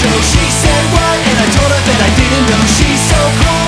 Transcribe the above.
show She said what? And I told her that I didn't know She's so cool.